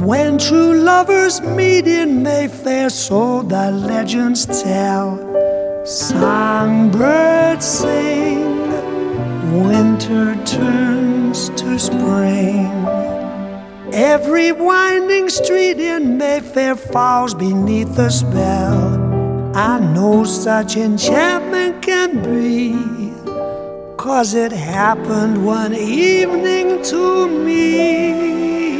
When true lovers meet in Mayfair, so the legends tell. Songbirds sing, winter turns to spring. Every winding street in Mayfair falls beneath the spell. I know such enchantment can be, cause it happened one evening to me.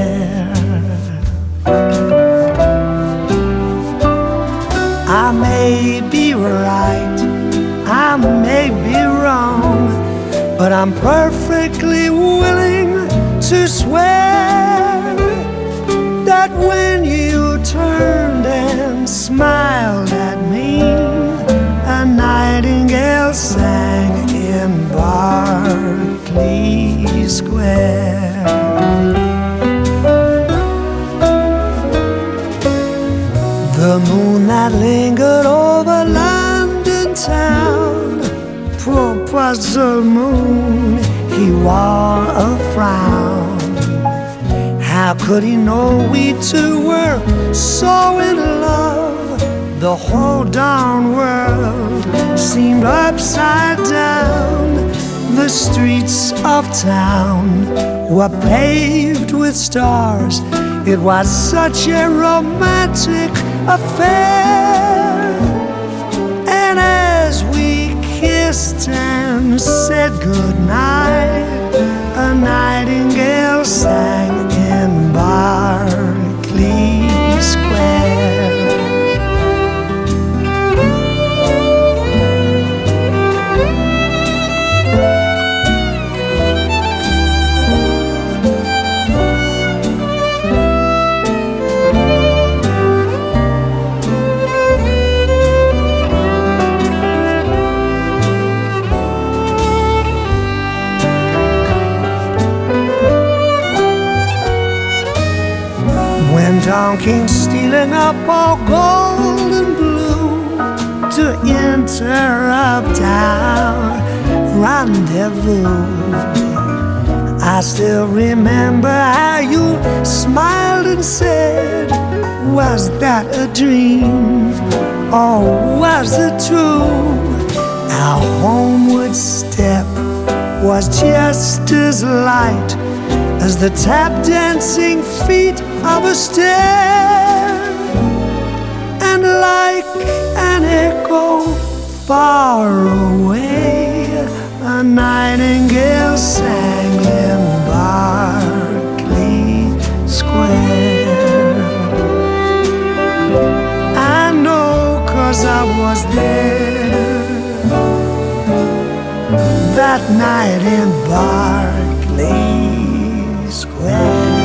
May be wrong, but I'm perfectly willing to swear that when you turned and smiled at me, a nightingale sang in Berkeley Square. The moon that lingered over London town, poor the moon, he wore a frown. How could he know we two were so in love? The whole darn world seemed upside down. The streets of town were paved with stars. It was such a romantic affair. And said goodnight, dawn came stealing up all gold and blue to enter uptown rendezvous. I still remember how you smiled and said, Was that a dream or was it true? Our homeward step was just as light as the tap dancing feet of Astaire. And like an echo far away, a nightingale sang in Berkeley Square. I know cause I was there that night in Berkeley square.